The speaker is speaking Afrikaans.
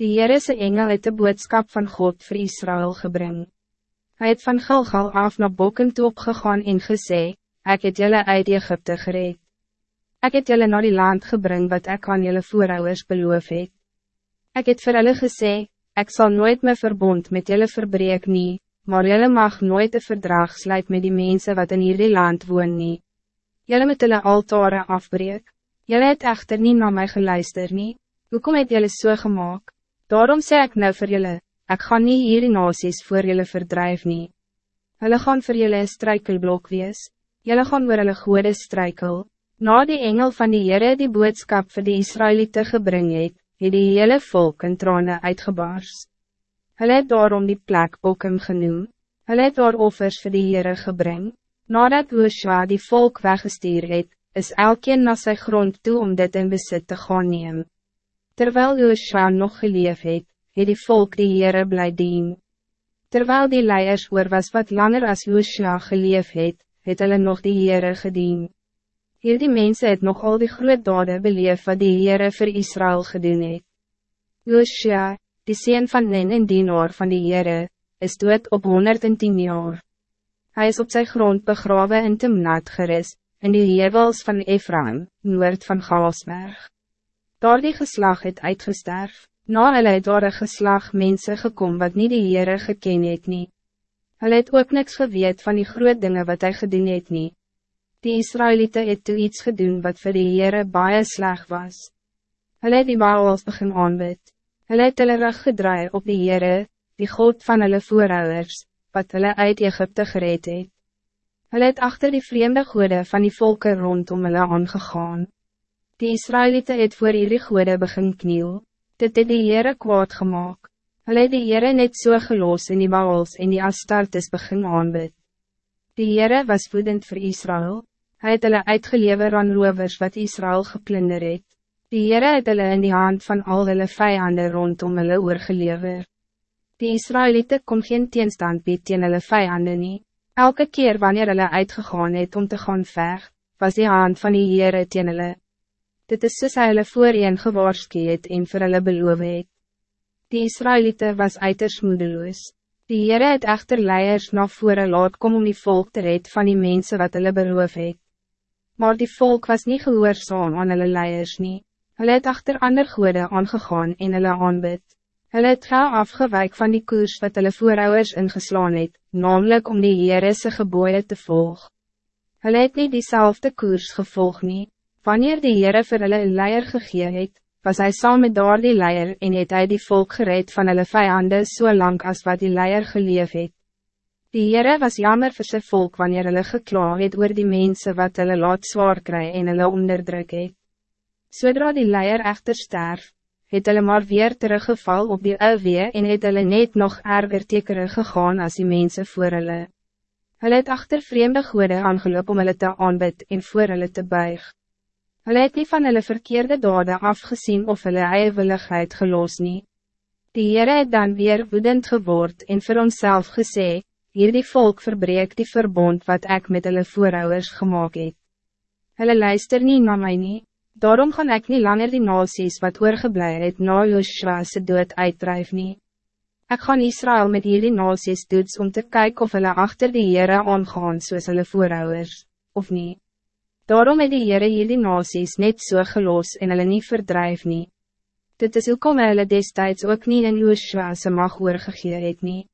Die Heerese engel het de boodskap van God voor Israël gebring. Hij het van Gilgal af naar Bokken toe opgegaan en gesê, Ek het julle uit Egypte gereed. Ek het julle naar die land gebring wat ek aan julle voorouders beloof het. Ek het vir hulle gesê, Ek zal nooit mijn verbond met julle verbreek nie, maar julle mag nooit een verdrag sluit met die mensen wat in hierdie land woon nie. Julle moet julle altare afbreek. Julle het echter niet naar mij geluister nie. Hoekom het julle so gemaakt? Daarom sê ek nou vir julle, ek gaan nie hierdie nasies voor julle verdrijf nie. Hulle gaan vir julle een struikelblok wees. Julle gaan oor hulle goede struikel. Na die engel van die Heere die boodskap vir die Israëlieten gebring het, het die hele volk in trane uitgebaars. Hulle het daarom die plek Bokum genoem. Hulle het daar offers vir die Heere gebring. Nadat Joshua die volk weggestuur het, is elkeen na sy grond toe om dit in besit te gaan neem. Terwijl Joshua nog geleef het, het die volk die Heere bly dien. Terwijl die leiers oor was wat langer as Joshua geleef het, het hulle nog die Heere gedien. Hier die mense het nog al die groot dade beleef wat die Heere vir Israël gedoen het. Joshua, die sien van Nen en dienaar van die Heere, is dood op 110 jaar. Hij is op zijn grond begraven in Timnat geris, in die hevels van Ephraim, noord van Gaasberg. Daar die geslag het uitgesterf, na hulle het daar een geslag mense gekom wat niet die Heere geken het nie. Hulle het ook niks geweet van die groot dingen wat hij gedoen het nie. Die Israëlieten het toe iets gedoen wat voor die Heere baie sleg was. Hulle het die Baals begin aanbid. Hulle het hulle rug gedraai op die Heere, die God van hulle voorouders, wat hulle uit Egypte gereed het. Hulle het achter die vreemde goede van die volken rondom hulle aangegaan. Die Israëlieten het voor hierdie goede begin kniel, dit het die Heere kwaad gemaakt. Hulle het die Heere net so geloos in die Baals en die Astartes begin aanbid. Die Heere was woedend voor Israël, hij het hulle uitgelever aan rovers wat Israël geplunder het. Die Heere het hulle in die hand van al hulle vijanden rondom hulle oorgelever. Die Israëlieten kon geen teenstand bied teen hulle vijanden nie. Elke keer wanneer hulle uitgegaan het om te gaan veg, was die hand van die Heere teen hulle. Dit is soos hy hulle voorheen gewaarskie het en vir hulle beloof het. Die Israëlieten was uiters moedeloos. Die Heere het echter leiers na vore laat kom om die volk te red van die mensen wat hulle beroof het. Maar die volk was niet gehoorzaam aan hulle leiers niet. Hulle het achter ander goede aangegaan en hulle aanbid. Hulle het gauw afgewijk van die koers wat hulle voorouders ingeslaan het, namelijk om die Heerese geboeien te volg. Hulle het nie diezelfde koers gevolg nie. Wanneer die Heere vir hulle een leier gegee het, was hij saam met daar die leier en het hy die volk gereed van hulle vijanden so lang als wat die leier geleef het. Die Heere was jammer vir sy volk wanneer hulle gekla het oor die mensen wat hulle laat zwaar kry en hulle onderdruk het. Zodra die leier echter sterf, het hulle maar weer teruggeval op die ouwee en het hulle net nog erger tekere gegaan als die mensen voor hulle. Hulle het achter vreemde goede aangeloop om hulle te aanbid en voor hulle te buig. Hulle het nie van hulle verkeerde dade afgezien of hulle eie willigheid geloos nie. Die Heere het dan weer woedend geword en vir onszelf gesê, hier die volk verbreek die verbond wat ik met hulle voorouders gemaakt het. Hulle luister nie na my nie. Daarom gaan ik niet langer die nasies wat oorgeblij het na Joshua se dood uitdrijf nie. Ek gaan Israël met hierdie nasies doets om te kijken of hulle achter die Heere aangaan soos hulle voorouders, of niet. Daarom het die Heere hierdie nasies net so gelos en hulle nie verdrijf nie. Dit is ook om hulle destijds ook niet in Joshua se mag oorgegee het nie.